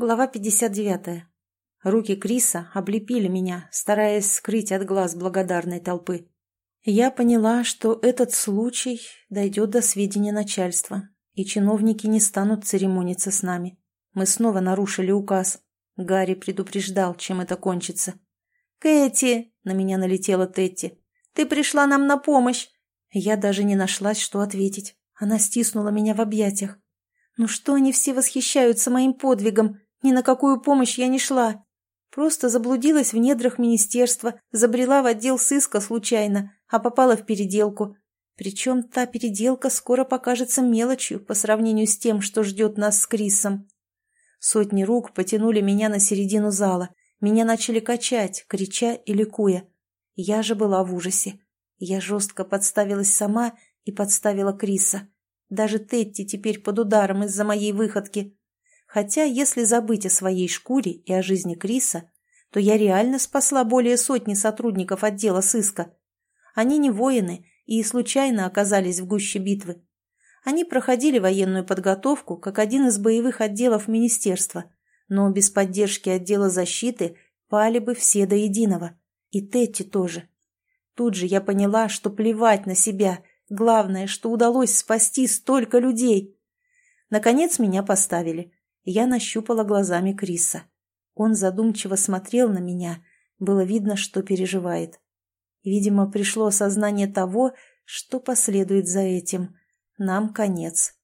Глава 59. Руки Криса облепили меня, стараясь скрыть от глаз благодарной толпы. Я поняла, что этот случай дойдет до сведения начальства, и чиновники не станут церемониться с нами. Мы снова нарушили указ. Гарри предупреждал, чем это кончится. «Кэти!» — на меня налетела Тетти. «Ты пришла нам на помощь!» Я даже не нашлась, что ответить. Она стиснула меня в объятиях. Ну что они все восхищаются моим подвигом? Ни на какую помощь я не шла. Просто заблудилась в недрах министерства, забрела в отдел сыска случайно, а попала в переделку. Причем та переделка скоро покажется мелочью по сравнению с тем, что ждет нас с Крисом. Сотни рук потянули меня на середину зала. Меня начали качать, крича и ликуя. Я же была в ужасе. Я жестко подставилась сама и подставила Криса. Даже Тетти теперь под ударом из-за моей выходки. Хотя, если забыть о своей шкуре и о жизни Криса, то я реально спасла более сотни сотрудников отдела сыска. Они не воины и случайно оказались в гуще битвы. Они проходили военную подготовку как один из боевых отделов министерства, но без поддержки отдела защиты пали бы все до единого. И Тетти тоже. Тут же я поняла, что плевать на себя Главное, что удалось спасти столько людей. Наконец меня поставили. Я нащупала глазами Криса. Он задумчиво смотрел на меня. Было видно, что переживает. Видимо, пришло осознание того, что последует за этим. Нам конец.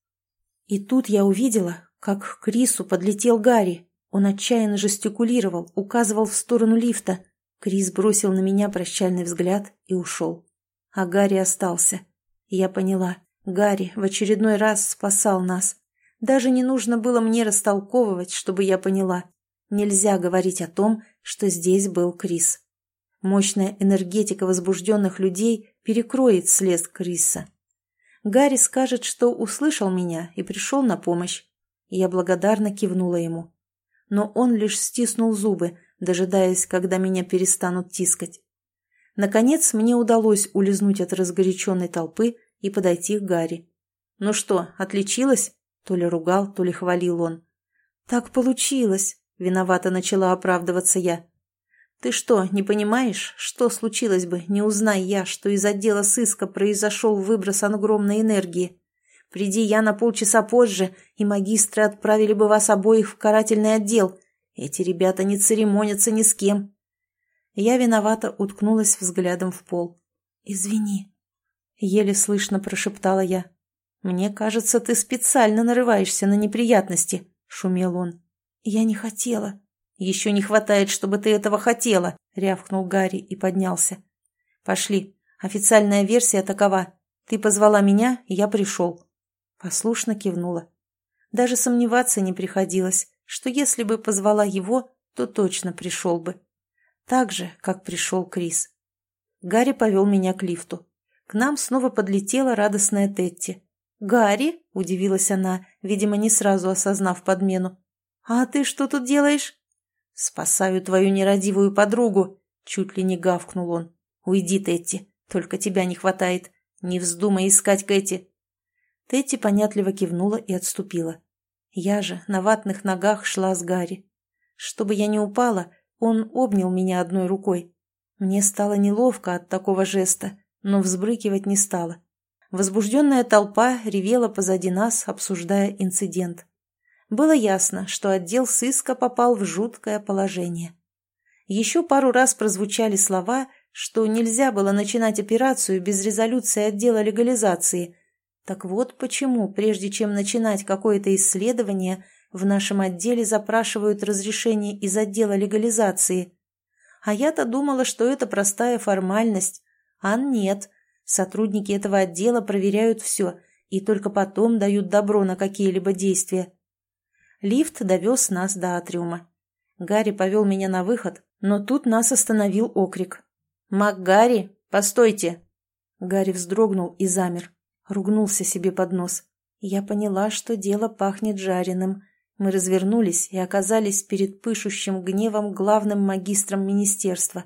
И тут я увидела, как к Крису подлетел Гарри. Он отчаянно жестикулировал, указывал в сторону лифта. Крис бросил на меня прощальный взгляд и ушел. А Гарри остался. Я поняла. Гарри в очередной раз спасал нас. Даже не нужно было мне растолковывать, чтобы я поняла. Нельзя говорить о том, что здесь был Крис. Мощная энергетика возбужденных людей перекроет след Криса. Гарри скажет, что услышал меня и пришел на помощь. Я благодарно кивнула ему. Но он лишь стиснул зубы, дожидаясь, когда меня перестанут тискать. Наконец мне удалось улизнуть от разгоряченной толпы и подойти к Гарри. «Ну что, отличилась?» То ли ругал, то ли хвалил он. «Так получилось», — виновато начала оправдываться я. «Ты что, не понимаешь, что случилось бы, не узнай я, что из отдела сыска произошел выброс огромной энергии? Приди я на полчаса позже, и магистры отправили бы вас обоих в карательный отдел. Эти ребята не церемонятся ни с кем». Я виновато уткнулась взглядом в пол. «Извини», — еле слышно прошептала я. «Мне кажется, ты специально нарываешься на неприятности», — шумел он. «Я не хотела». «Еще не хватает, чтобы ты этого хотела», — рявкнул Гарри и поднялся. «Пошли. Официальная версия такова. Ты позвала меня, и я пришел». Послушно кивнула. Даже сомневаться не приходилось, что если бы позвала его, то точно пришел бы. Так же, как пришел Крис. Гарри повел меня к лифту. К нам снова подлетела радостная Тетти. «Гарри?» – удивилась она, видимо, не сразу осознав подмену. «А ты что тут делаешь?» «Спасаю твою нерадивую подругу», – чуть ли не гавкнул он. «Уйди, Тетти, только тебя не хватает. Не вздумай искать Кэти». Тетти понятливо кивнула и отступила. Я же на ватных ногах шла с Гарри. Чтобы я не упала, он обнял меня одной рукой. Мне стало неловко от такого жеста, но взбрыкивать не стала. Возбужденная толпа ревела позади нас, обсуждая инцидент. Было ясно, что отдел сыска попал в жуткое положение. Еще пару раз прозвучали слова, что нельзя было начинать операцию без резолюции отдела легализации. Так вот почему, прежде чем начинать какое-то исследование, в нашем отделе запрашивают разрешение из отдела легализации. А я-то думала, что это простая формальность, а нет, сотрудники этого отдела проверяют все и только потом дают добро на какие-либо действия. Лифт довез нас до атриума. Гарри повел меня на выход, но тут нас остановил окрик. «МакГарри, постойте!» Гарри вздрогнул и замер. Ругнулся себе под нос. Я поняла, что дело пахнет жареным. Мы развернулись и оказались перед пышущим гневом главным магистром министерства.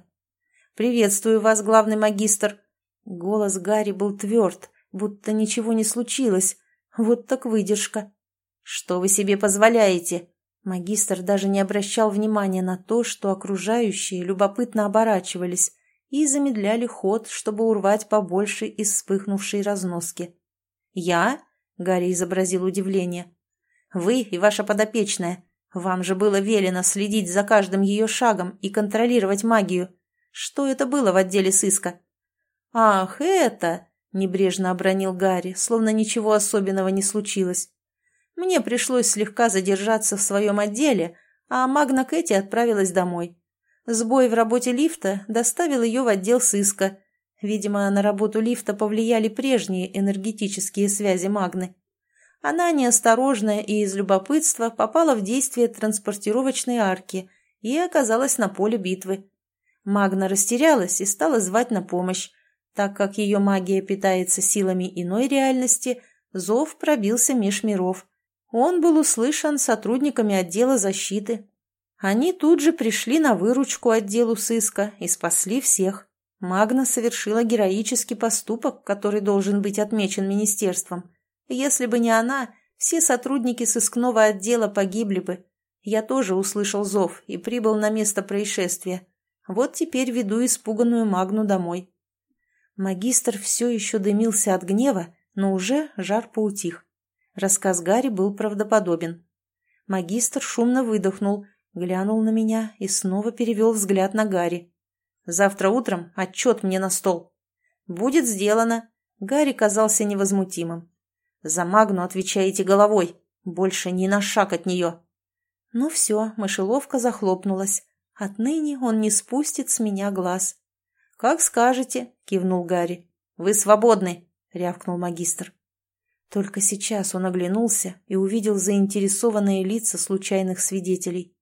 «Приветствую вас, главный магистр!» Голос Гарри был тверд, будто ничего не случилось. Вот так выдержка. «Что вы себе позволяете?» Магистр даже не обращал внимания на то, что окружающие любопытно оборачивались и замедляли ход, чтобы урвать побольше из вспыхнувшей разноски. «Я?» — Гарри изобразил удивление. «Вы и ваша подопечная. Вам же было велено следить за каждым ее шагом и контролировать магию. Что это было в отделе сыска?» «Ах, это!» — небрежно обронил Гарри, словно ничего особенного не случилось. «Мне пришлось слегка задержаться в своем отделе, а Магна Кэти отправилась домой. Сбой в работе лифта доставил ее в отдел сыска. Видимо, на работу лифта повлияли прежние энергетические связи Магны. Она неосторожная и из любопытства попала в действие транспортировочной арки и оказалась на поле битвы. Магна растерялась и стала звать на помощь. Так как ее магия питается силами иной реальности, зов пробился меж миров. Он был услышан сотрудниками отдела защиты, они тут же пришли на выручку отделу сыска и спасли всех. Магна совершила героический поступок, который должен быть отмечен министерством. Если бы не она, все сотрудники сыскного отдела погибли бы. Я тоже услышал зов и прибыл на место происшествия. Вот теперь веду испуганную Магну домой. Магистр все еще дымился от гнева, но уже жар поутих. Рассказ Гарри был правдоподобен. Магистр шумно выдохнул – глянул на меня и снова перевел взгляд на Гарри. «Завтра утром отчет мне на стол». «Будет сделано». Гарри казался невозмутимым. «За Магну отвечаете головой. Больше ни на шаг от нее». Ну все, мышеловка захлопнулась. Отныне он не спустит с меня глаз. «Как скажете», — кивнул Гарри. «Вы свободны», — рявкнул магистр. Только сейчас он оглянулся и увидел заинтересованные лица случайных свидетелей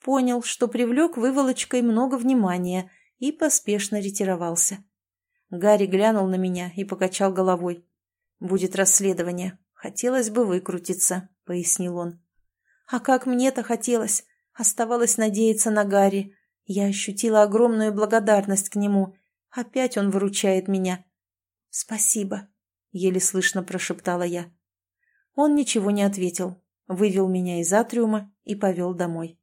понял, что привлек выволочкой много внимания и поспешно ретировался. Гарри глянул на меня и покачал головой. «Будет расследование. Хотелось бы выкрутиться», — пояснил он. «А как мне-то хотелось!» Оставалось надеяться на Гарри. Я ощутила огромную благодарность к нему. Опять он выручает меня. «Спасибо», — еле слышно прошептала я. Он ничего не ответил, вывел меня из атриума и повел домой.